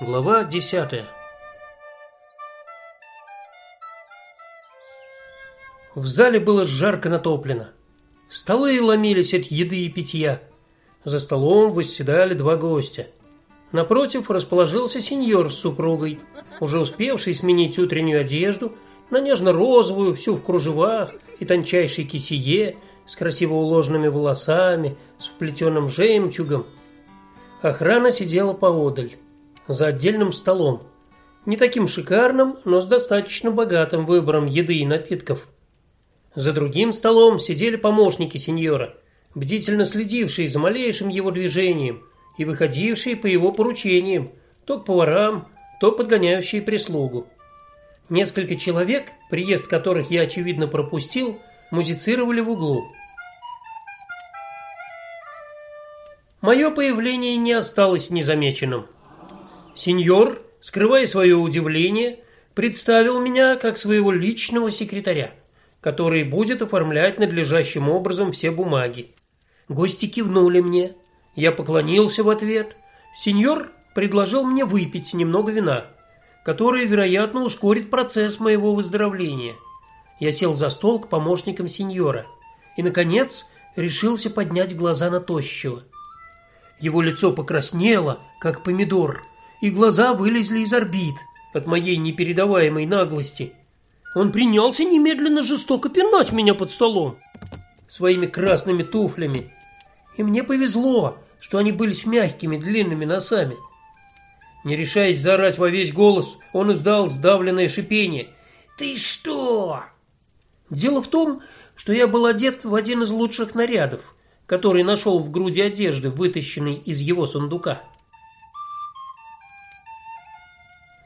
Глава 10. В зале было жарко натоплено. Столы ломились от еды и питья. За столом восседали два гостя. Напротив расположился сеньор с супругой, уже успевший сменить утреннюю одежду на нежно-розовую, всю в кружевах и тончайшей кисее, с красиво уложенными волосами, с вплетенным жемчугом. Охрана сидела поодаль за отдельным столом. Не таким шикарным, но с достаточно богатым выбором еды и напитков. За другим столом сидели помощники сеньора, бдительно следившие за малейшим его движением и выходившие по его поручениям, то к поварам, то подгоняющие прислугу. Несколько человек, приезд которых я очевидно пропустил, музицировали в углу. Мое появление не осталось незамеченным. Сеньор, скрывая свое удивление, представил меня как своего личного секретаря, который будет оформлять надлежащим образом все бумаги. Гости кивнули мне. Я поклонился в ответ. Сеньор предложил мне выпить немного вина, которое, вероятно, ускорит процесс моего выздоровления. Я сел за стол к помощникам сеньора и наконец решился поднять глаза на тощего. Его лицо покраснело, как помидор и глаза вылезли из орбит от моей непередаваемой наглости. Он принялся немедленно жестоко пинать меня под столом своими красными туфлями. И мне повезло, что они были с мягкими длинными носами. Не решаясь заорать во весь голос, он издал сдавленное шипение. Ты что? Дело в том, что я был одет в один из лучших нарядов, который нашел в груди одежды, вытащенной из его сундука.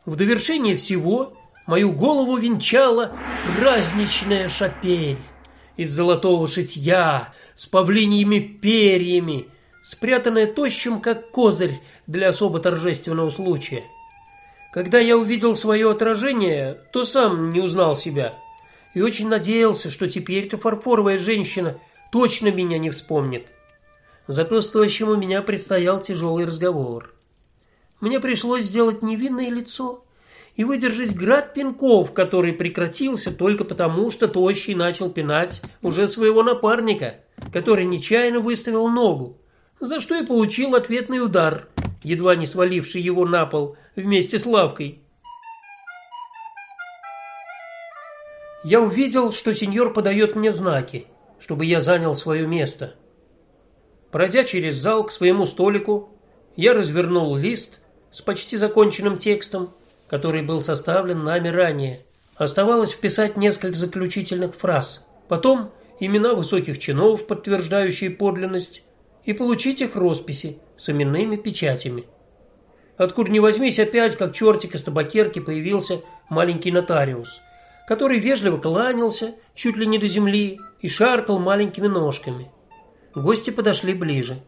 В довершение всего мою голову венчала праздничная шапель из золотого шитья с павлиньими перьями, спрятанная тощим как козырь для особо торжественного случая. Когда я увидел свое отражение, то сам не узнал себя и очень надеялся, что теперь эта фарфоровая женщина точно меня не вспомнит. Зато с тощим у меня предстоял тяжелый разговор. Мне пришлось сделать невинное лицо и выдержать град пинков, который прекратился только потому, что тощий начал пинать уже своего напарника, который нечаянно выставил ногу, за что и получил ответный удар, едва не сваливший его на пол вместе с лавкой. Я увидел, что сеньор подает мне знаки, чтобы я занял свое место. Пройдя через зал к своему столику, я развернул лист с почти законченным текстом, который был составлен нами ранее. Оставалось вписать несколько заключительных фраз. Потом имена высоких чинов, подтверждающие подлинность, и получить их росписи с именными печатями. Откуда ни возьмись, опять как чертик из табакерки появился маленький нотариус, который вежливо кланялся чуть ли не до земли и шаркал маленькими ножками. Гости подошли ближе.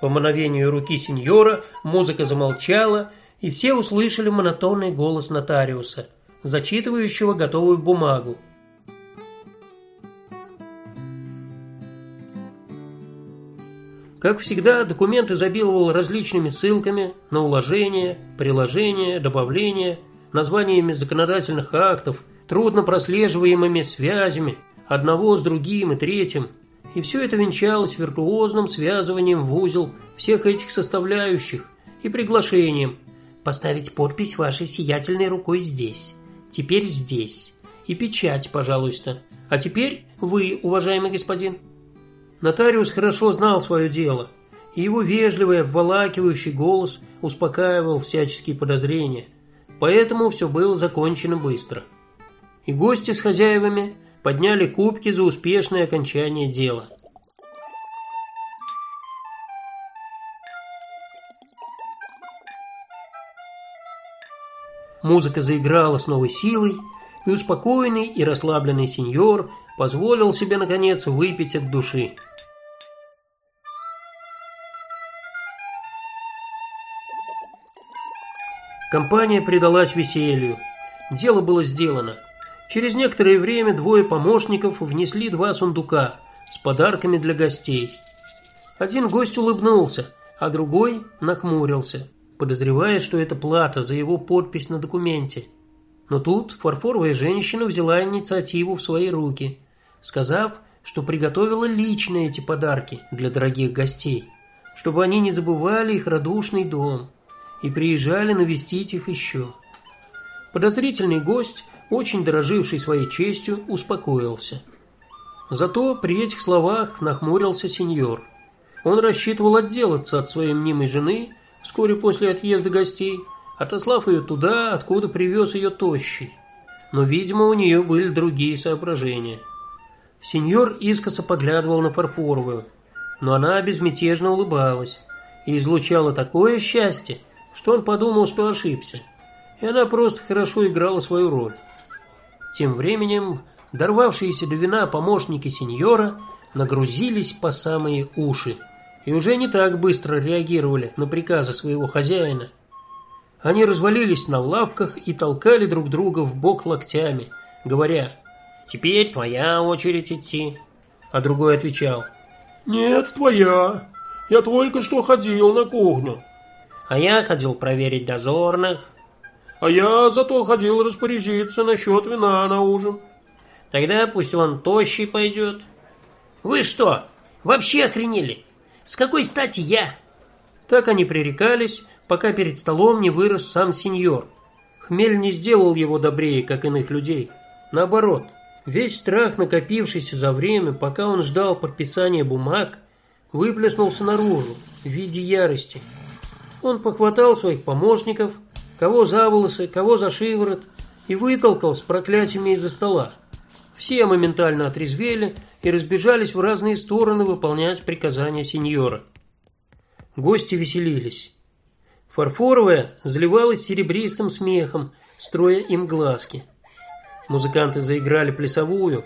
По мановению руки сеньора музыка замолчала, и все услышали монотонный голос нотариуса, зачитывающего готовую бумагу. Как всегда, документ изобиловал различными ссылками на уложения, приложения, добавления, названиями законодательных актов, трудно прослеживаемыми связями одного с другим и третьим, и все это венчалось виртуозным связыванием в узел всех этих составляющих и приглашением поставить подпись вашей сиятельной рукой здесь, теперь здесь и печать, пожалуйста. А теперь вы, уважаемый господин. Нотариус хорошо знал свое дело, и его вежливый, обволакивающий голос успокаивал всяческие подозрения. Поэтому все было закончено быстро. И гости с хозяевами подняли кубки за успешное окончание дела. Музыка заиграла с новой силой, и успокоенный и расслабленный сеньор позволил себе наконец выпить от души. Компания предалась веселью. Дело было сделано. Через некоторое время двое помощников внесли два сундука с подарками для гостей. Один гость улыбнулся, а другой нахмурился. подозревая, что это плата за его подпись на документе. Но тут фарфоровая женщина взяла инициативу в свои руки, сказав, что приготовила лично эти подарки для дорогих гостей, чтобы они не забывали их радушный дом и приезжали навестить их еще. Подозрительный гость, очень дороживший своей честью, успокоился. Зато при этих словах нахмурился сеньор. Он рассчитывал отделаться от своей мнимой жены вскоре после отъезда гостей, отослав ее туда, откуда привез ее тощий. Но, видимо, у нее были другие соображения. Сеньор искоса поглядывал на фарфоровую, но она безмятежно улыбалась и излучала такое счастье, что он подумал, что ошибся. И она просто хорошо играла свою роль. Тем временем, дорвавшиеся до вина помощники сеньора нагрузились по самые уши и уже не так быстро реагировали на приказы своего хозяина. Они развалились на лавках и толкали друг друга в бок локтями, говоря: "Теперь твоя очередь идти". А другой отвечал: "Нет, твоя. Я только что ходил на кухню". А я ходил проверить дозорных. А я зато ходил распорядиться насчет вина на ужин. Тогда пусть он тощий пойдет. Вы что, вообще охренели? С какой стати я? Так они пререкались, пока перед столом не вырос сам сеньор. Хмель не сделал его добрее, как иных людей. Наоборот, весь страх, накопившийся за время, пока он ждал подписания бумаг, выплеснулся наружу в виде ярости. Он похватал своих помощников, кого за волосы, кого за шиворот, и вытолкал с проклятиями из-за стола. Все моментально отрезвели и разбежались в разные стороны выполнять приказания сеньора. Гости веселились. Фарфоровая заливалась серебристым смехом, строя им глазки. Музыканты заиграли плясовую.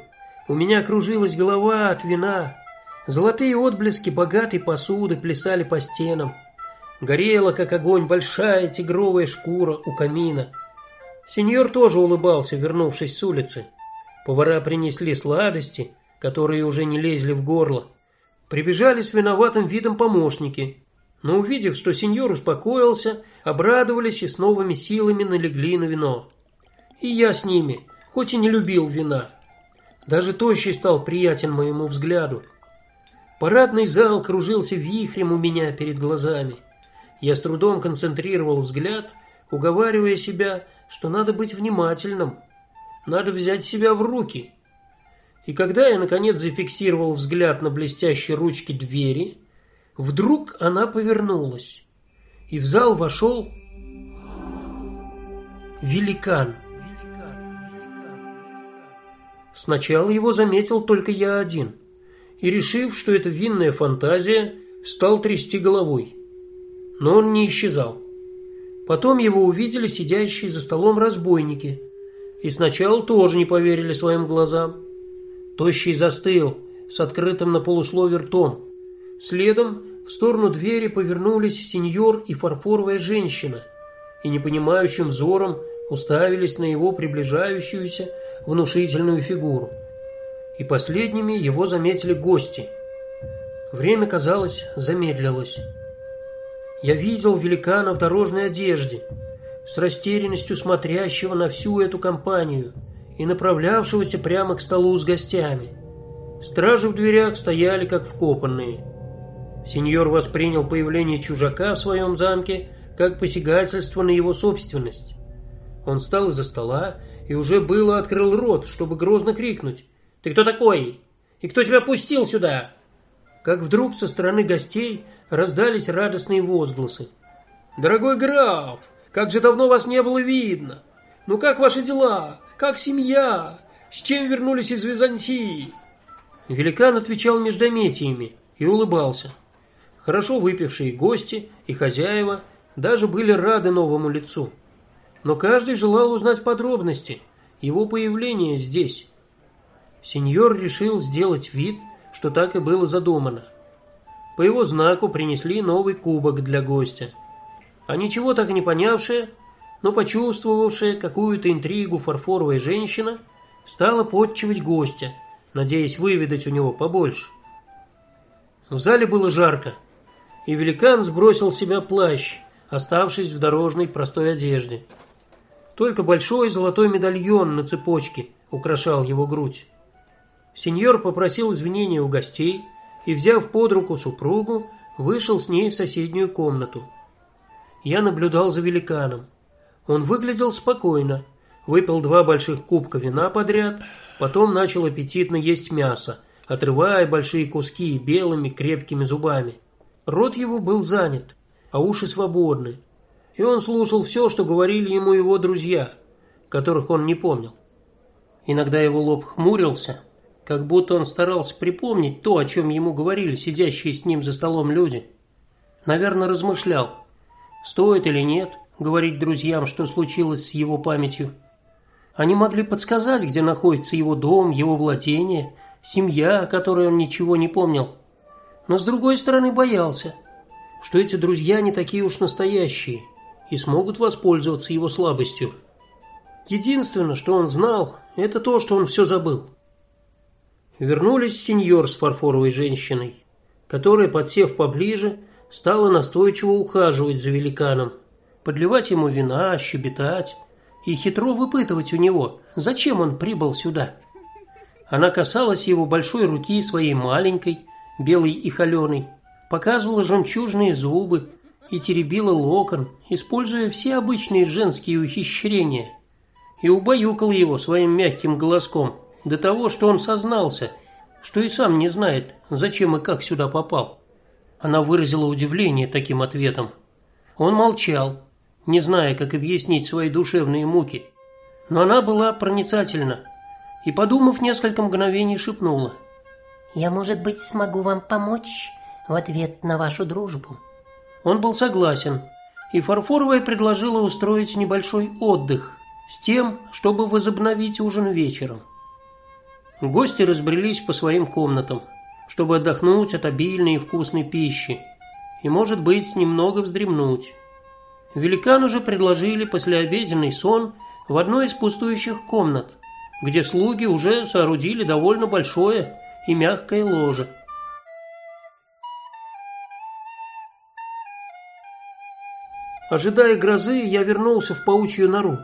У меня кружилась голова от вина. Золотые отблески богатой посуды плясали по стенам. Горела, как огонь, большая тигровая шкура у камина. Сеньор тоже улыбался, вернувшись с улицы. Повара принесли сладости, которые уже не лезли в горло. Прибежали с виноватым видом помощники, но увидев, что сеньор успокоился, обрадовались и с новыми силами налегли на вино. И я с ними, хоть и не любил вина. Даже тощий стал приятен моему взгляду. Парадный зал кружился вихрем у меня перед глазами. Я с трудом концентрировал взгляд, уговаривая себя, что надо быть внимательным, надо взять себя в руки. И когда я наконец зафиксировал взгляд на блестящей ручке двери, вдруг она повернулась, и в зал вошел великан. Сначала его заметил только я один, и решив, что это винная фантазия, стал трясти головой. Но он не исчезал. Потом его увидели сидящие за столом разбойники и сначала тоже не поверили своим глазам. Тощий застыл с открытым на полуслове ртом. Следом в сторону двери повернулись сеньор и фарфоровая женщина, и непонимающим взором уставились на его приближающуюся внушительную фигуру. И последними его заметили гости. Время, казалось, замедлилось. Я видел великана в дорожной одежде, с растерянностью смотрящего на всю эту компанию и направлявшегося прямо к столу с гостями. Стражи в дверях стояли как вкопанные. Сеньор воспринял появление чужака в своем замке как посягательство на его собственность. Он встал из-за стола и уже было открыл рот, чтобы грозно крикнуть: "Ты кто такой? И кто тебя пустил сюда?" Как вдруг со стороны гостей раздались радостные возгласы. "Дорогой граф, как же давно вас не было видно! Ну как ваши дела? Как семья? С чем вернулись из Византии?» Великан отвечал междометиями и улыбался. Хорошо выпившие гости и хозяева даже были рады новому лицу. Но каждый желал узнать подробности его появления здесь. Сеньор решил сделать вид, что так и было задумано. По его знаку принесли новый кубок для гостя – а ничего так не понявшая, но почувствовавшая какую-то интригу фарфоровая женщина стала подчивать гостя, надеясь выведать у него побольше. В зале было жарко, и великан сбросил с себя плащ, оставшись в дорожной простой одежде. Только большой золотой медальон на цепочке украшал его грудь. Сеньор попросил извинения у гостей и, взяв под руку супругу, вышел с ней в соседнюю комнату. Я наблюдал за великаном. Он выглядел спокойно, выпил два больших кубка вина подряд, потом начал аппетитно есть мясо, отрывая большие куски белыми крепкими зубами. Рот его был занят, а уши свободны, и он слушал все, что говорили ему его друзья, которых он не помнил. Иногда его лоб хмурился, как будто он старался припомнить то, о чем ему говорили сидящие с ним за столом люди. Наверное, размышлял, стоит или нет говорить друзьям, что случилось с его памятью. Они могли подсказать, где находится его дом, его владение, семья, о которой он ничего не помнил. Но с другой стороны боялся, что эти друзья не такие уж настоящие и смогут воспользоваться его слабостью. Единственное, что он знал, это то, что он все забыл. Вернулись сеньор с фарфоровой женщиной, которая, подсев поближе, стала настойчиво ухаживать за великаном, подливать ему вина, щебетать и хитро выпытывать у него, зачем он прибыл сюда. Она касалась его большой руки своей маленькой, белой и холеной, показывала жемчужные зубы и теребила локон, используя все обычные женские ухищрения, и убаюкала его своим мягким голоском до того, что он сознался, что и сам не знает, зачем и как сюда попал. Она выразила удивление таким ответом. Он молчал, не зная, как объяснить свои душевные муки. Но она была проницательна и, подумав несколько мгновений, шепнула: "Я, может быть, смогу вам помочь в ответ на вашу дружбу". Он был согласен, и Фарфоровая предложила устроить небольшой отдых с тем, чтобы возобновить ужин вечером. Гости разбрелись по своим комнатам, чтобы отдохнуть от обильной и вкусной пищи и, может быть, немного вздремнуть. Великану же предложили послеобеденный сон в одной из пустующих комнат, где слуги уже соорудили довольно большое и мягкое ложе. Ожидая грозы, я вернулся в паучью нору,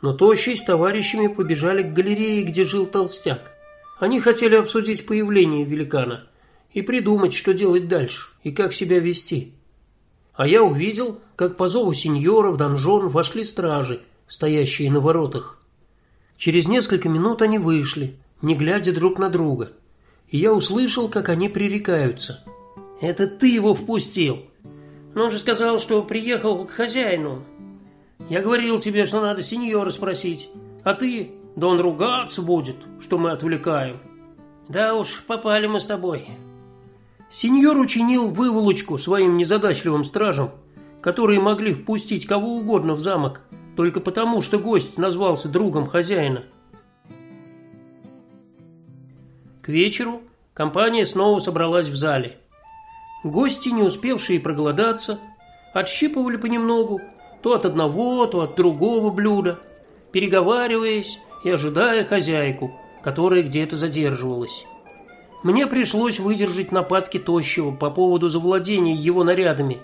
но Тощий с товарищами побежали к галерее, где жил толстяк. Они хотели обсудить появление великана и придумать, что делать дальше и как себя вести. А я увидел, как по зову сеньора в донжон вошли стражи, стоящие на воротах. Через несколько минут они вышли, не глядя друг на друга. И я услышал, как они пререкаются. Это ты его впустил. Но он же сказал, что приехал к хозяину. Я говорил тебе, что надо сеньора спросить. А ты, да он ругаться будет, что мы отвлекаем. Да уж, попали мы с тобой. Сеньор учинил выволочку своим незадачливым стражам, которые могли впустить кого угодно в замок, только потому, что гость назвался другом хозяина. К вечеру компания снова собралась в зале. Гости, не успевшие проголодаться, отщипывали понемногу, то от одного, то от другого блюда, переговариваясь и ожидая хозяйку, которая где-то задерживалась. Мне пришлось выдержать нападки тощего по поводу завладения его нарядами,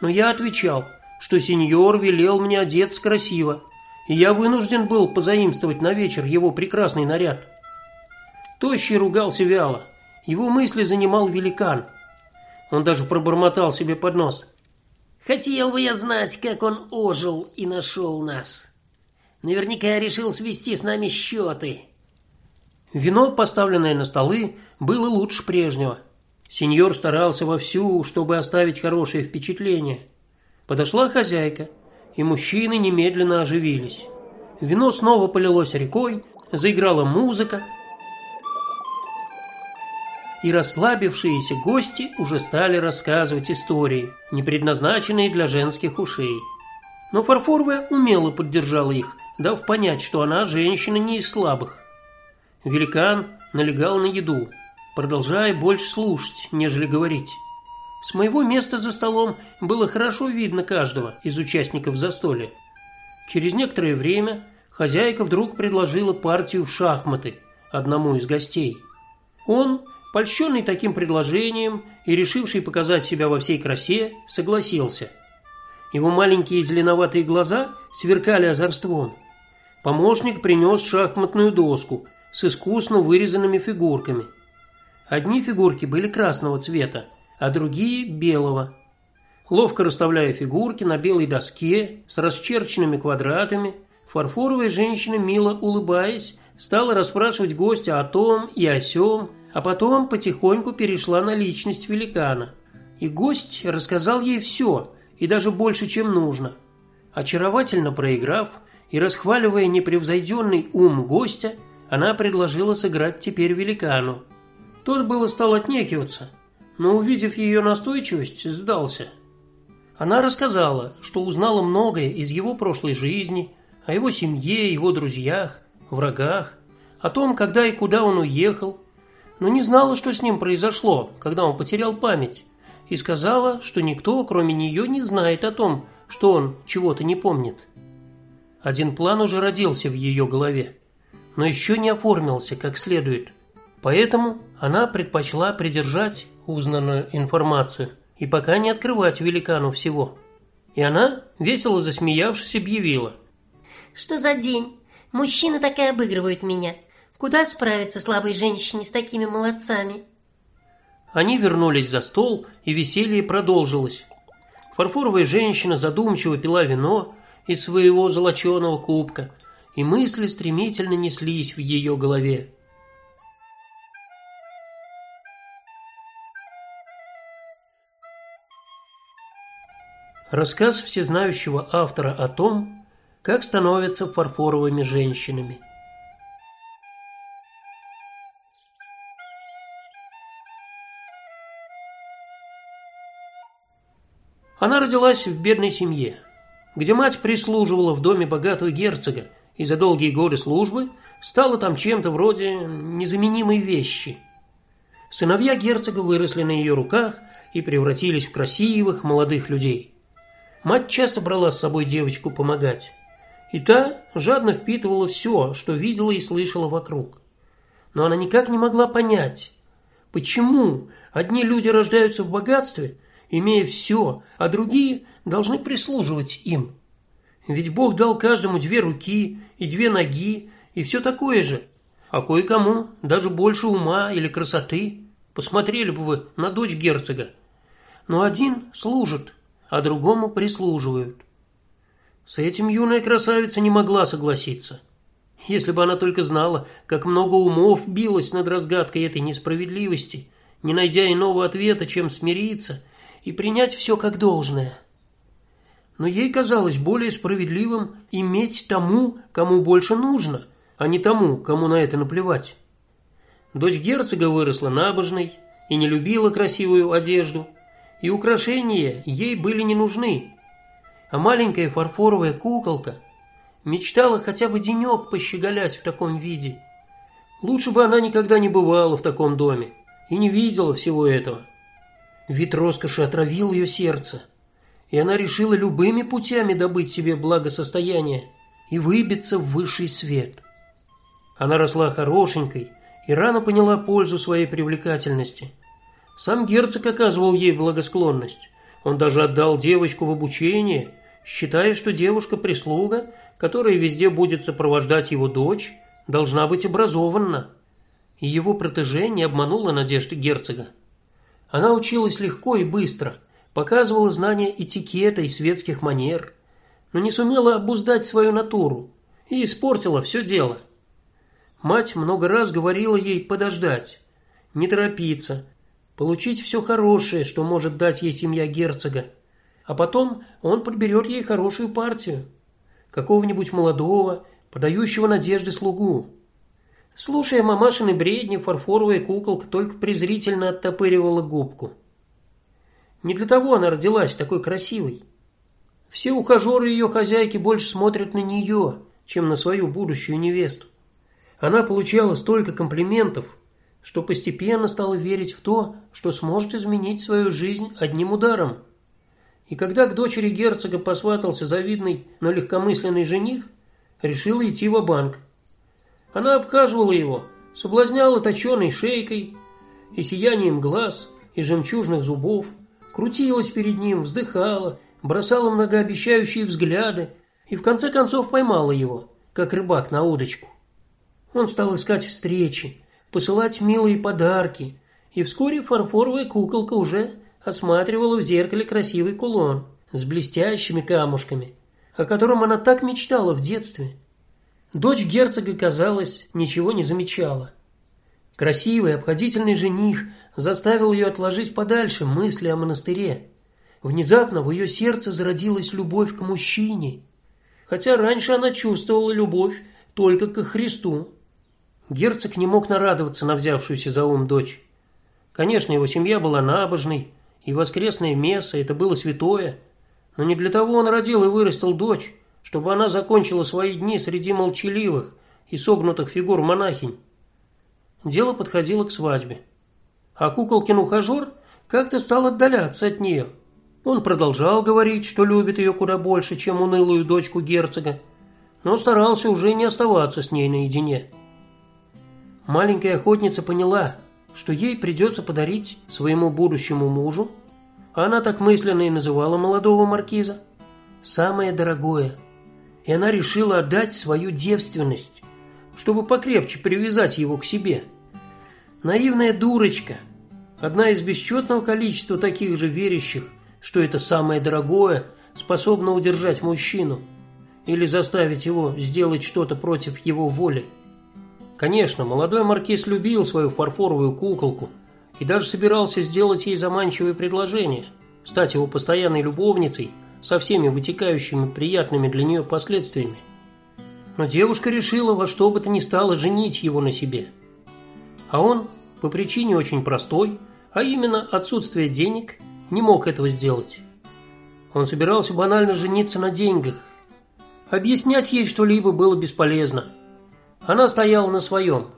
но я отвечал, что сеньор велел мне одеться красиво, и я вынужден был позаимствовать на вечер его прекрасный наряд. Тощий ругался вяло, его мысли занимал великан. Он даже пробормотал себе под нос: "Хотел бы я знать, как он ожил и нашел нас. Наверняка решил свести с нами счеты». Вино, поставленное на столы, было лучше прежнего. Сеньор старался вовсю, чтобы оставить хорошее впечатление. Подошла хозяйка, и мужчины немедленно оживились. Вино снова полилось рекой, заиграла музыка, и расслабившиеся гости уже стали рассказывать истории, не предназначенные для женских ушей. Но Фарфоровая умело поддержала их, дав понять, что она женщина не из слабых. Великан налегал на еду, продолжая больше слушать, нежели говорить. С моего места за столом было хорошо видно каждого из участников застолья. Через некоторое время хозяйка вдруг предложила партию в шахматы одному из гостей. Он, польщенный таким предложением и решивший показать себя во всей красе, согласился. Его маленькие зеленоватые глаза сверкали озорством. Помощник принес шахматную доску с искусно вырезанными фигурками. Одни фигурки были красного цвета, а другие белого. Ловко расставляя фигурки на белой доске с расчерченными квадратами, фарфоровая женщина мило улыбаясь стала расспрашивать гостя о том и о сём, а потом потихоньку перешла на личность великана. И гость рассказал ей все, и даже больше, чем нужно. Очаровательно проиграв и расхваливая непревзойденный ум гостя, она предложила сыграть теперь великану. Тот было стал отнекиваться, но увидев ее настойчивость, сдался. Она рассказала, что узнала многое из его прошлой жизни, о его семье, его друзьях, врагах, о том, когда и куда он уехал, но не знала, что с ним произошло, когда он потерял память, и сказала, что никто, кроме нее, не знает о том, что он чего-то не помнит. Один план уже родился в ее голове, но еще не оформился как следует. Поэтому она предпочла придержать узнанную информацию и пока не открывать великану всего. И она, весело засмеявшись, объявила: "Что за день? Мужчины так и обыгрывают меня. Куда справиться слабой женщине с такими молодцами?" Они вернулись за стол, и веселье продолжилось. Фарфоровая женщина задумчиво пила вино из своего золоченого кубка, и мысли стремительно неслись в ее голове. Рассказ всезнающего автора о том, как становятся фарфоровыми женщинами. Она родилась в бедной семье, где мать прислуживала в доме богатого герцога и за долгие годы службы стала там чем-то вроде незаменимой вещи. Сыновья герцога выросли на ее руках и превратились в красивых молодых людей. Мать часто брала с собой девочку помогать, и та жадно впитывала все, что видела и слышала вокруг. Но она никак не могла понять, почему одни люди рождаются в богатстве, имея все, а другие должны прислуживать им. Ведь Бог дал каждому две руки и две ноги и все такое же, а кое-кому даже больше ума или красоты. Посмотрели бы вы на дочь герцога. Но один служит, а другому прислуживают. С этим юная красавица не могла согласиться. Если бы она только знала, как много умов билось над разгадкой этой несправедливости, не найдя иного ответа, чем смириться и принять все как должное. Но ей казалось более справедливым иметь тому, кому больше нужно, а не тому, кому на это наплевать. Дочь герцога выросла набожной и не любила красивую одежду, и украшения ей были не нужны. А маленькая фарфоровая куколка мечтала хотя бы денек пощеголять в таком виде. Лучше бы она никогда не бывала в таком доме и не видела всего этого. Вид роскоши отравил ее сердце, и она решила любыми путями добыть себе благосостояние и выбиться в высший свет. Она росла хорошенькой и рано поняла пользу своей привлекательности. Сам герцог оказывал ей благосклонность. Он даже отдал девочку в обучение, считая, что девушка-прислуга, которая везде будет сопровождать его дочь, должна быть образована. И его протеже не обманула надежды герцога. Она училась легко и быстро, показывала знания этикета и светских манер, но не сумела обуздать свою натуру и испортила все дело. Мать много раз говорила ей подождать, не торопиться, получить все хорошее, что может дать ей семья герцога, а потом он подберет ей хорошую партию, какого-нибудь молодого, подающего надежды слугу. Слушая мамашины бредни, фарфоровая куколка только презрительно оттопыривала губку. Не для того она родилась такой красивой. Все ухажеры ее хозяйки больше смотрят на нее, чем на свою будущую невесту. Она получала столько комплиментов, что постепенно стала верить в то, что сможет изменить свою жизнь одним ударом. И когда к дочери герцога посватался завидный, но легкомысленный жених, решила идти в банк Она обхаживала его, соблазняла точеной шейкой и сиянием глаз и жемчужных зубов, крутилась перед ним, вздыхала, бросала многообещающие взгляды и в конце концов поймала его, как рыбак на удочку. Он стал искать встречи, посылать милые подарки, и вскоре фарфоровая куколка уже осматривала в зеркале красивый кулон с блестящими камушками, о котором она так мечтала в детстве. Дочь герцога, казалось, ничего не замечала. Красивый, обходительный жених заставил ее отложить подальше мысли о монастыре. Внезапно в ее сердце зародилась любовь к мужчине, хотя раньше она чувствовала любовь только к Христу. Герцог не мог нарадоваться на взявшуюся за ум дочь. Конечно, его семья была набожной, и воскресное месса это было святое, но не для того он родил и вырастил дочь, чтобы она закончила свои дни среди молчаливых и согнутых фигур монахинь. Дело подходило к свадьбе. А куколкин ухажер как-то стал отдаляться от нее. Он продолжал говорить, что любит ее куда больше, чем унылую дочку герцога, но старался уже не оставаться с ней наедине. Маленькая охотница поняла, что ей придется подарить своему будущему мужу, а она так мысленно и называла молодого маркиза, самое дорогое. И она решила отдать свою девственность, чтобы покрепче привязать его к себе. Наивная дурочка, одна из бесчетного количества таких же верящих, что это самое дорогое способно удержать мужчину или заставить его сделать что-то против его воли. Конечно, молодой маркиз любил свою фарфоровую куколку и даже собирался сделать ей заманчивое предложение стать его постоянной любовницей со всеми вытекающими приятными для нее последствиями. Но девушка решила во что бы то ни стало женить его на себе. А он, по причине очень простой, а именно отсутствия денег, не мог этого сделать. Он собирался банально жениться на деньгах. Объяснять ей что-либо было бесполезно. Она стояла на своем,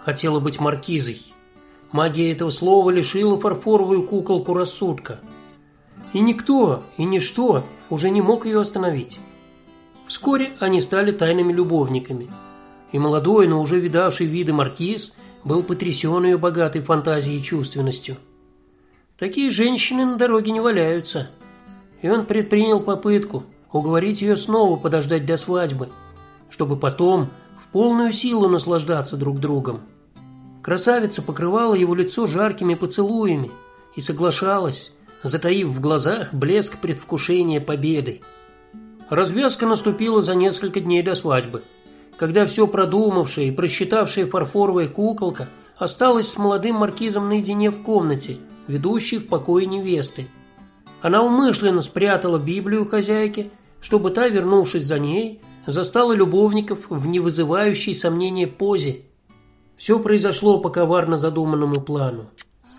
хотела быть маркизой. Магия этого слова лишила фарфоровую куколку рассудка. И никто, и ничто уже не мог ее остановить. Вскоре они стали тайными любовниками. И молодой, но уже видавший виды маркиз был потрясен ее богатой фантазией и чувственностью. Такие женщины на дороге не валяются. И он предпринял попытку уговорить ее снова подождать до свадьбы, чтобы потом полную силу наслаждаться друг другом. Красавица покрывала его лицо жаркими поцелуями и соглашалась, затаив в глазах блеск предвкушения победы. Развязка наступила за несколько дней до свадьбы, когда все продумавшая и просчитавшая фарфоровая куколка осталась с молодым маркизом наедине в комнате, ведущей в покое невесты. Она умышленно спрятала Библию хозяйки, чтобы та, вернувшись за ней, застала любовников в невызывающей сомнения позе. Все произошло по коварно задуманному плану.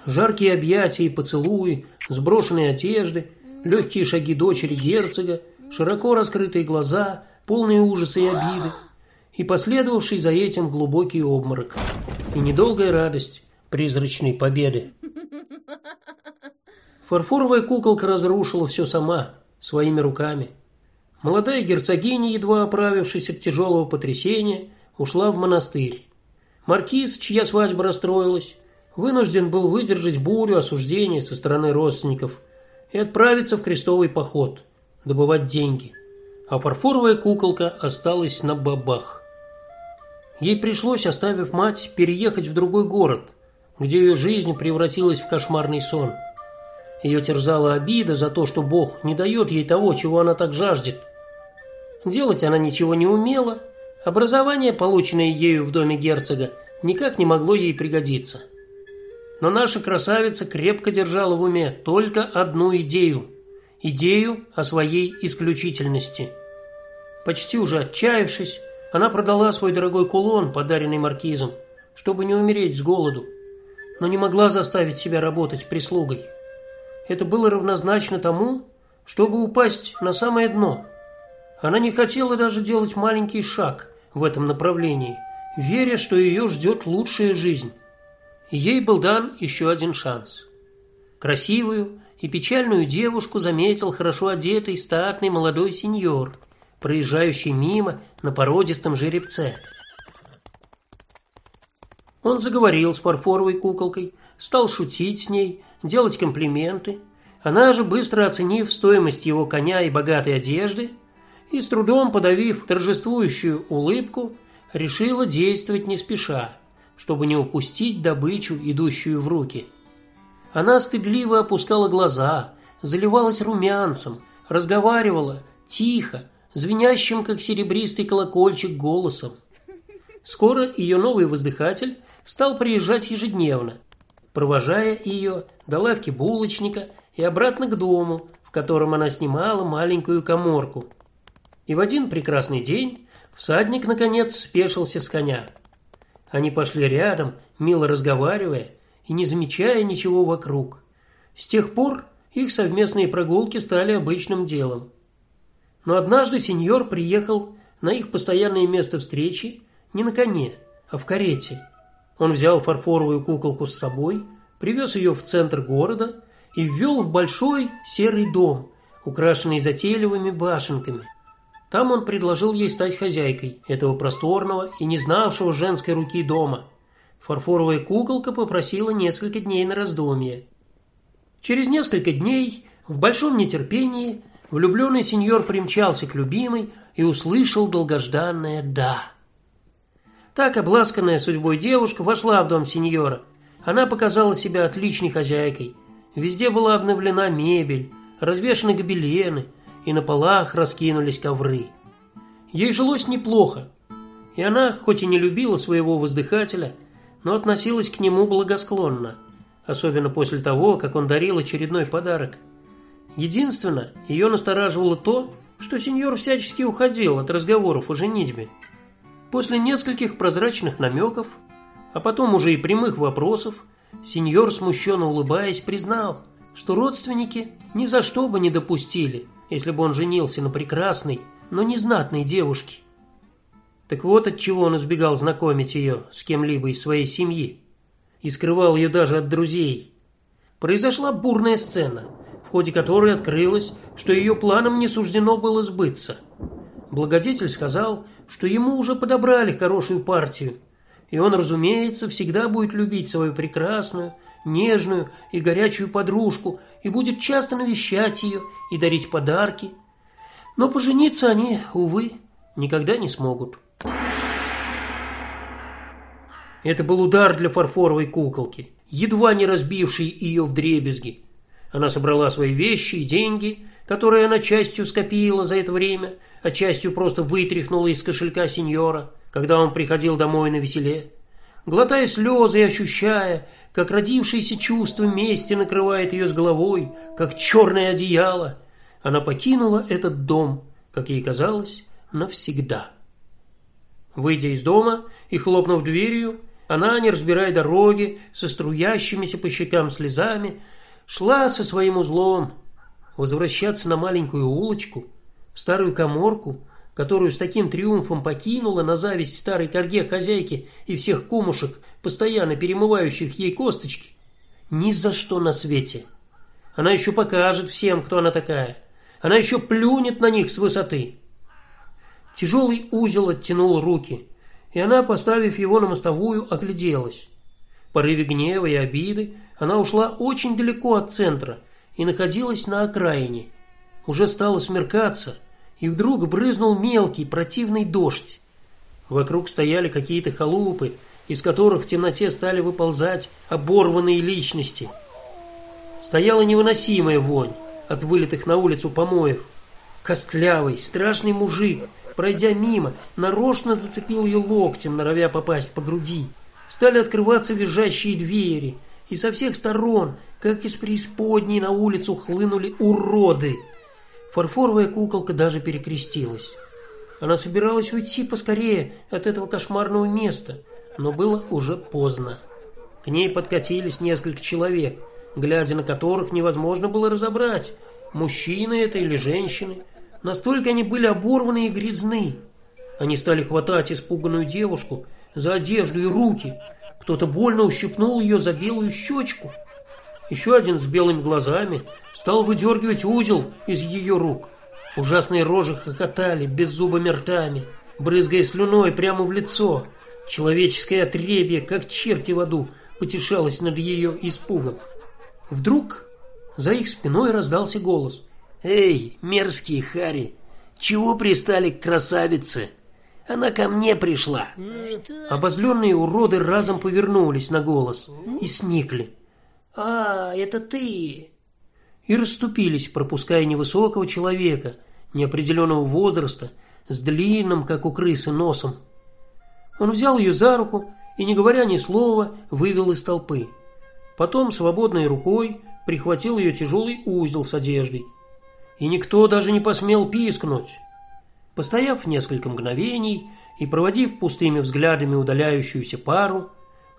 Жаркие объятия и поцелуи, сброшенные одежды, легкие шаги дочери герцога, широко раскрытые глаза, полные ужаса и обиды, и последовавший за этим глубокий обморок и недолгая радость призрачной победы. Фарфоровая куколка разрушила все сама своими руками. Молодая герцогиня, едва оправившись от тяжелого потрясения, ушла в монастырь. Маркиз, чья свадьба расстроилась, вынужден был выдержать бурю осуждений со стороны родственников и отправиться в крестовый поход, добывать деньги. А фарфоровая куколка осталась на бабах. Ей пришлось, оставив мать, переехать в другой город, где ее жизнь превратилась в кошмарный сон. Ее терзала обида за то, что Бог не дает ей того, чего она так жаждет. Делать она ничего не умела. Образование, полученное ею в доме герцога, никак не могло ей пригодиться. Но наша красавица крепко держала в уме только одну идею идею о своей исключительности. Почти уже отчаявшись, она продала свой дорогой кулон, подаренный маркизом, чтобы не умереть с голоду, но не могла заставить себя работать прислугой. Это было равнозначно тому, чтобы упасть на самое дно. Она не хотела даже делать маленький шаг в этом направлении, веря, что ее ждет лучшая жизнь. И ей был дан еще один шанс. Красивую и печальную девушку заметил хорошо одетый статный молодой сеньор, проезжающий мимо на породистом жеребце. Он заговорил с фарфоровой куколкой, стал шутить с ней, делать комплименты, Она же, быстро оценив стоимость его коня и богатой одежды, и с трудом подавив торжествующую улыбку, решила действовать не спеша, чтобы не упустить добычу, идущую в руки. Она стыдливо опускала глаза, заливалась румянцем, разговаривала тихо, звенящим как серебристый колокольчик голосом. Скоро ее новый воздыхатель стал приезжать ежедневно, провожая ее до лавки булочника и обратно к дому, в котором она снимала маленькую каморку. И в один прекрасный день всадник наконец спешился с коня. Они пошли рядом, мило разговаривая и не замечая ничего вокруг. С тех пор их совместные прогулки стали обычным делом. Но однажды сеньор приехал на их постоянное место встречи не на коне, а в карете. Он взял фарфоровую куколку с собой, привез ее в центр города и ввел в большой серый дом, украшенный затейливыми башенками. Там он предложил ей стать хозяйкой этого просторного и не знавшего женской руки дома. Фарфоровая куколка попросила несколько дней на раздумье. Через несколько дней, в большом нетерпении, влюбленный сеньор примчался к любимой и услышал долгожданное да. Так обласканная судьбой девушка вошла в дом сеньора. Она показала себя отличной хозяйкой. Везде была обновлена мебель, развешаны гобелены, и на полах раскинулись ковры. Ей жилось неплохо, и она, хоть и не любила своего воздыхателя, но относилась к нему благосклонно, особенно после того, как он дарил очередной подарок. Единственное, ее настораживало то, что сеньор всячески уходил от разговоров о женитьбе. После нескольких прозрачных намеков, а потом уже и прямых вопросов, сеньор смущенно улыбаясь признал, что родственники ни за что бы не допустили, если бы он женился на прекрасной, но незнатной девушке. Так вот от чего он избегал знакомить ее с кем-либо из своей семьи и скрывал ее даже от друзей. Произошла бурная сцена, в ходе которой открылось, что ее планам не суждено было сбыться. Благодетель сказал, что ему уже подобрали хорошую партию, и он, разумеется, всегда будет любить свою прекрасную, нежную и горячую подружку и будет часто навещать ее и дарить подарки. Но пожениться они, увы, никогда не смогут. Это был удар для фарфоровой куколки, едва не разбивший ее вдребезги. Она собрала свои вещи и деньги, которые она частью скопила за это время, а частью просто вытряхнула из кошелька сеньора, когда он приходил домой на веселе. Глотая слезы и ощущая, как родившееся чувство мести накрывает ее с головой, как черное одеяло, она покинула этот дом, как ей казалось, навсегда. Выйдя из дома и хлопнув дверью, она, не разбирая дороги, со струящимися по щекам слезами, шла со своим узлом. Возвращаться на маленькую улочку – в старую каморку, которую с таким триумфом покинула на зависть старой корге хозяйки и всех кумушек, постоянно перемывающих ей косточки. Ни за что на свете. Она еще покажет всем, кто она такая. Она еще плюнет на них с высоты. Тяжелый узел оттянул руки, и она, поставив его на мостовую, огляделась. В порыве гнева и обиды она ушла очень далеко от центра и находилась на окраине. Уже стало смеркаться, и вдруг брызнул мелкий противный дождь. Вокруг стояли какие-то халупы, из которых в темноте стали выползать оборванные личности. Стояла невыносимая вонь от вылетых на улицу помоев. Костлявый, страшный мужик, пройдя мимо, нарочно зацепил ее локтем, норовя попасть по груди. Стали открываться визжащие двери, и со всех сторон, как из преисподней, на улицу хлынули уроды. Фарфоровая куколка даже перекрестилась. Она собиралась уйти поскорее от этого кошмарного места, но было уже поздно. К ней подкатились несколько человек, глядя на которых невозможно было разобрать, мужчины это или женщины. Настолько они были оборваны и грязны. Они стали хватать испуганную девушку за одежду и руки. Кто-то больно ущипнул ее за белую щечку. Еще один с белыми глазами стал выдергивать узел из ее рук. Ужасные рожи хохотали беззубыми ртами, брызгая слюной прямо в лицо. Человеческое отребье, как черти в аду, потешалось над ее испугом. Вдруг За их спиной раздался голос. Эй, мерзкие хари, чего пристали к красавице? Она ко мне пришла. Обозленные уроды разом повернулись на голос и сникли. А, это ты. И расступились, пропуская невысокого человека неопределенного возраста с длинным, как у крысы, носом. Он взял ее за руку и, не говоря ни слова, вывел из толпы. Потом свободной рукой прихватил ее тяжелый узел с одеждой. И никто даже не посмел пискнуть. Постояв несколько мгновений и проводив пустыми взглядами удаляющуюся пару,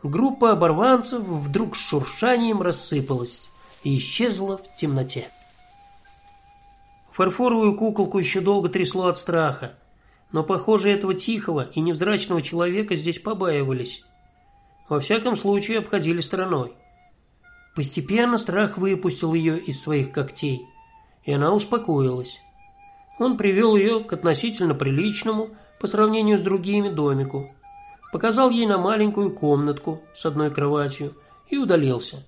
группа оборванцев вдруг с шуршанием рассыпалась и исчезла в темноте. Фарфоровую куколку еще долго трясло от страха, но, похоже, этого тихого и невзрачного человека здесь побаивались. Во всяком случае, обходили стороной. Постепенно страх выпустил ее из своих когтей, и она успокоилась. Он привел ее к относительно приличному по сравнению с другими домику, показал ей на маленькую комнатку с одной кроватью и удалился.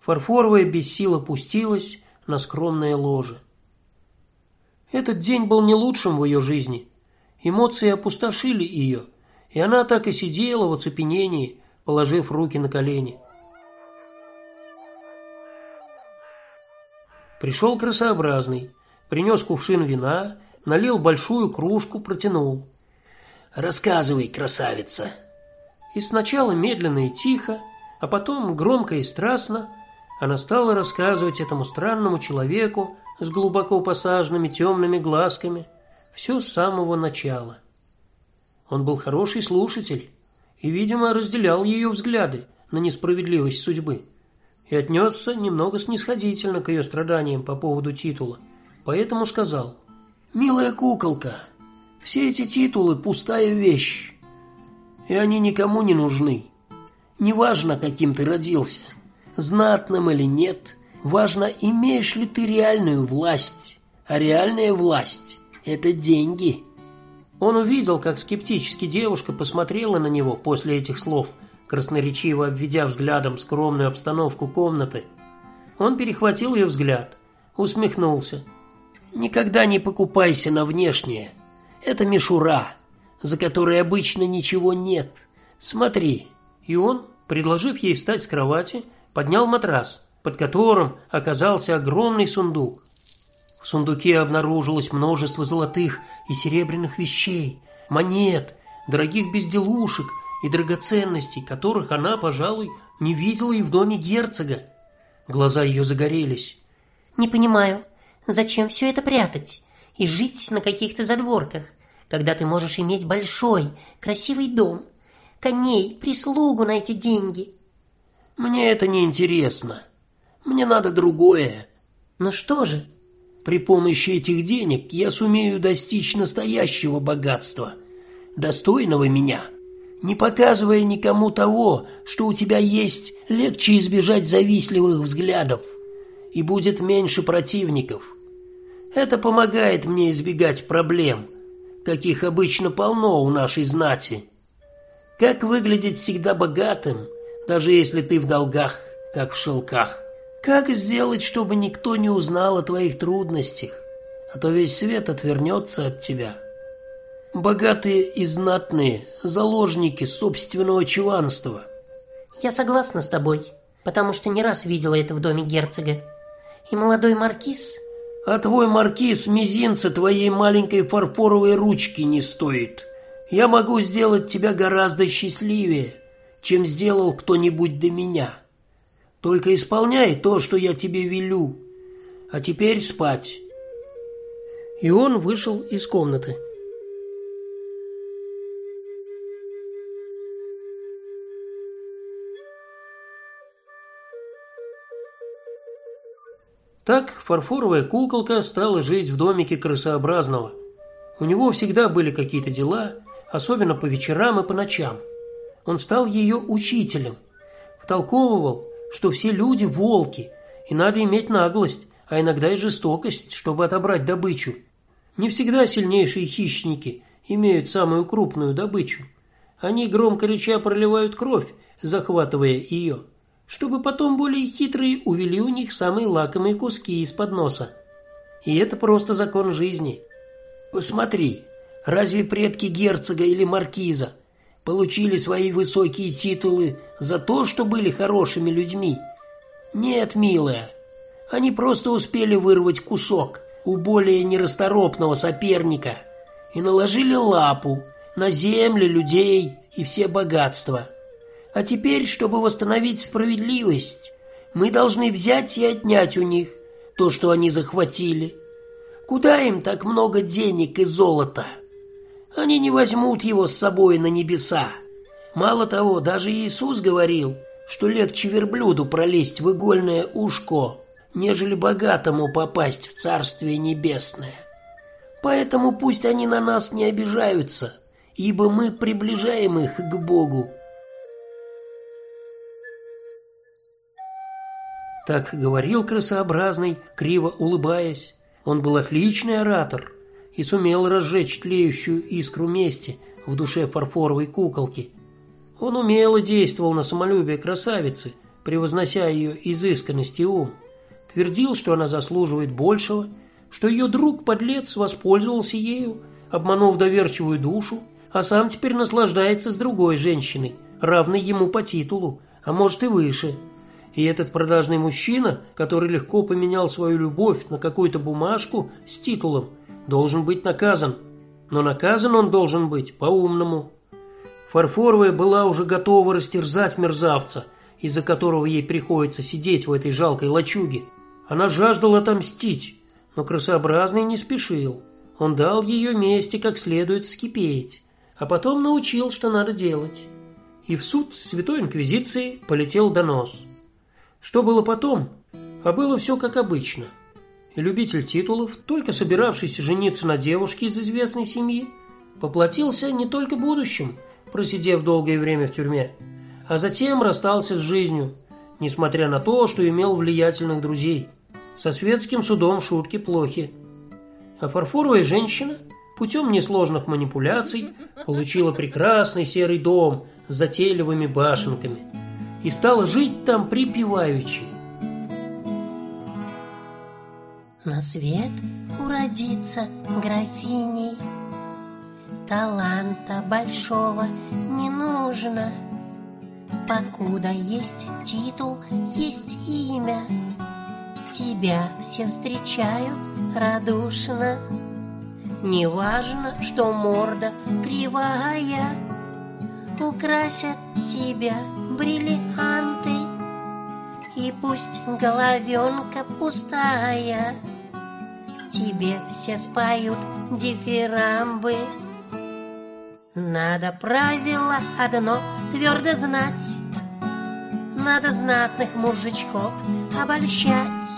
Фарфоровая без сил опустилась на скромное ложе. Этот день был не лучшим в ее жизни. Эмоции опустошили ее, и она так и сидела в оцепенении, положив руки на колени. Пришел красообразный, принес кувшин вина, налил большую кружку, протянул. Рассказывай, красавица. И сначала медленно и тихо, а потом громко и страстно она стала рассказывать этому странному человеку с глубоко посаженными темными глазками все с самого начала. Он был хороший слушатель и, видимо, разделял ее взгляды на несправедливость судьбы и отнесся немного снисходительно к ее страданиям по поводу титула. Поэтому сказал: "Милая куколка, все эти титулы пустая вещь, и они никому не нужны. Неважно, каким ты родился, знатным или нет, важно, имеешь ли ты реальную власть. А реальная власть это деньги". Он увидел, как скептически девушка посмотрела на него после этих слов красноречиво обведя взглядом скромную обстановку комнаты. Он перехватил ее взгляд, усмехнулся. Никогда не покупайся на внешнее. Это мишура, за которой обычно ничего нет. Смотри. И он, предложив ей встать с кровати, поднял матрас, под которым оказался огромный сундук. В сундуке обнаружилось множество золотых и серебряных вещей, монет, дорогих безделушек и драгоценностей, которых она, пожалуй, не видела и в доме герцога. Глаза ее загорелись. Не понимаю, зачем все это прятать и жить на каких-то задворках, когда ты можешь иметь большой, красивый дом, коней, прислугу на эти деньги? Мне это не интересно. Мне надо другое. Ну что же? При помощи этих денег я сумею достичь настоящего богатства, достойного меня. Не показывая никому того, что у тебя есть, легче избежать завистливых взглядов и будет меньше противников. Это помогает мне избегать проблем, каких обычно полно у нашей знати. Как выглядеть всегда богатым, даже если ты в долгах, как в шелках? Как сделать, чтобы никто не узнал о твоих трудностях, а то весь свет отвернется от тебя? Богатые и знатные заложники собственного чванства. Я согласна с тобой, потому что не раз видела это в доме герцога. И молодой маркиз, а твой маркиз мизинца твоей маленькой фарфоровой ручки не стоит. Я могу сделать тебя гораздо счастливее, чем сделал кто-нибудь до меня. Только исполняй то, что я тебе велю. А теперь спать. И он вышел из комнаты. Так фарфоровая куколка стала жить в домике крысообразного. У него всегда были какие-то дела, особенно по вечерам и по ночам. Он стал ее учителем, втолковывал, что все люди волки, и надо иметь наглость, а иногда и жестокость, чтобы отобрать добычу. Не всегда сильнейшие хищники имеют самую крупную добычу. Они громко рыча проливают кровь, захватывая ее чтобы потом более хитрые увели у них самые лакомые куски из-под носа. И это просто закон жизни. Посмотри, разве предки герцога или маркиза получили свои высокие титулы за то, что были хорошими людьми? Нет, милая. Они просто успели вырвать кусок у более нерасторопного соперника и наложили лапу на земли, людей и все богатства. А теперь, чтобы восстановить справедливость, мы должны взять и отнять у них то, что они захватили. Куда им так много денег и золота? Они не возьмут его с собой на небеса. Мало того, даже Иисус говорил, что легче верблюду пролезть в игольное ушко, нежели богатому попасть в Царствие Небесное. Поэтому пусть они на нас не обижаются, ибо мы приближаем их к Богу. Так говорил красообразный, криво улыбаясь. Он был отличный оратор и сумел разжечь тлеющую искру мести в душе фарфоровой куколки. Он умело действовал на самолюбие красавицы, превознося ее изысканность и ум. Твердил, что она заслуживает большего, что ее друг-подлец воспользовался ею, обманув доверчивую душу, а сам теперь наслаждается с другой женщиной, равной ему по титулу, а может и выше. И этот продажный мужчина, который легко поменял свою любовь на какую-то бумажку с титулом, должен быть наказан. Но наказан он должен быть по-умному. Фарфоровая была уже готова растерзать мерзавца, из-за которого ей приходится сидеть в этой жалкой лачуге. Она жаждала отомстить, но красообразный не спешил. Он дал ее мести как следует вскипеть, а потом научил, что надо делать. И в суд Святой Инквизиции полетел донос. Что было потом? А было все как обычно. Любитель титулов, только собиравшийся жениться на девушке из известной семьи, поплатился не только будущим, просидев долгое время в тюрьме, а затем расстался с жизнью, несмотря на то, что имел влиятельных друзей. Со светским судом шутки плохи. А фарфоровая женщина путем несложных манипуляций получила прекрасный серый дом с затейливыми башенками и стала жить там припеваючи. На свет уродиться графиней. Таланта большого не нужно. Покуда есть титул, есть имя. Тебя все встречают радушно. Неважно, что морда кривая Украсят тебя бриллианты. И пусть головенка пустая Тебе все споют дифирамбы. Надо правило одно твердо знать Надо знатных мужичков обольщать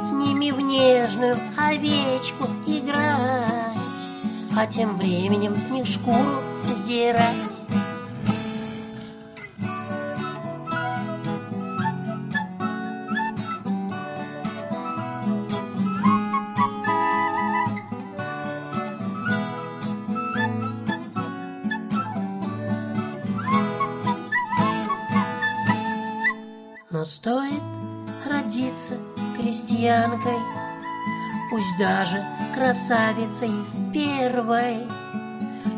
С ними в нежную овечку играть А тем временем с них шкуру сдирать Пусть даже красавицей первой,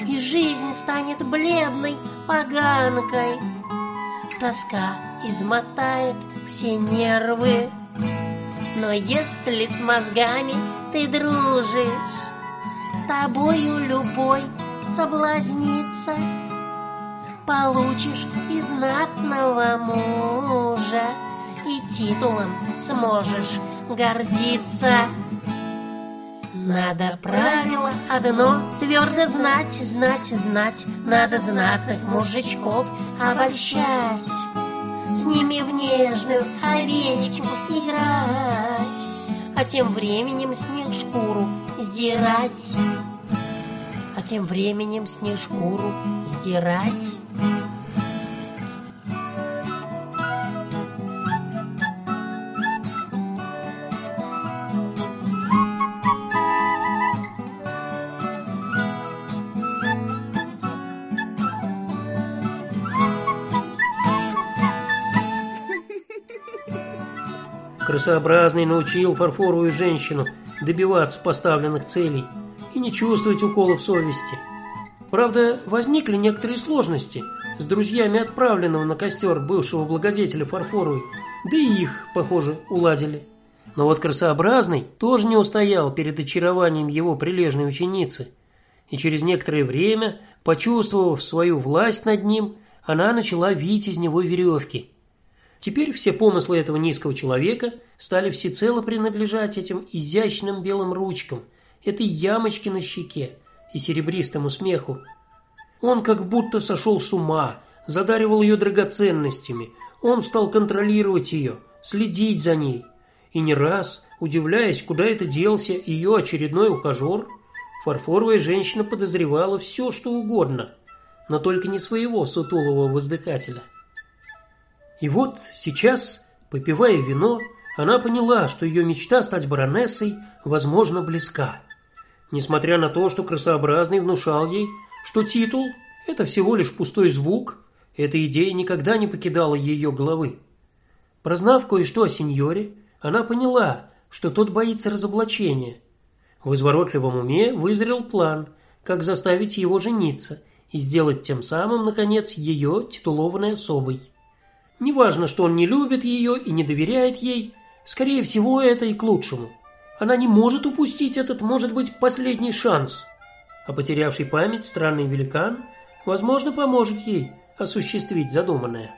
И жизнь станет бледной поганкой. Тоска измотает все нервы, Но если с мозгами ты дружишь, Тобою любой соблазнится — Получишь и знатного мужа И титулом сможешь гордиться Надо правило одно твердо знать, знать, знать. Надо знатных мужичков обольщать. С ними в нежную овечку играть. А тем временем с них шкуру сдирать. А тем временем с них шкуру сдирать. Красообразный научил фарфоровую женщину добиваться поставленных целей и не чувствовать уколов совести. Правда, возникли некоторые сложности с друзьями отправленного на костер бывшего благодетеля фарфоровой, да и их, похоже, уладили. Но вот красообразный тоже не устоял перед очарованием его прилежной ученицы, и через некоторое время, почувствовав свою власть над ним, она начала вить из него веревки. Теперь все помыслы этого низкого человека стали всецело принадлежать этим изящным белым ручкам, этой ямочке на щеке и серебристому смеху. Он как будто сошел с ума, задаривал ее драгоценностями. Он стал контролировать ее, следить за ней. И не раз, удивляясь, куда это делся ее очередной ухажер, фарфоровая женщина подозревала все, что угодно, но только не своего сутулого воздыхателя. И вот сейчас, попивая вино, она поняла, что ее мечта стать баронессой, возможно, близка. Несмотря на то, что красообразный внушал ей, что титул это всего лишь пустой звук, эта идея никогда не покидала ее головы. Прознав кое-что о сеньоре, она поняла, что тот боится разоблачения. В изворотливом уме вызрел план, как заставить его жениться и сделать тем самым наконец ее титулованной особой. Неважно, что он не любит ее и не доверяет ей, скорее всего, это и к лучшему. Она не может упустить этот, может быть, последний шанс. А потерявший память странный великан, возможно, поможет ей осуществить задуманное.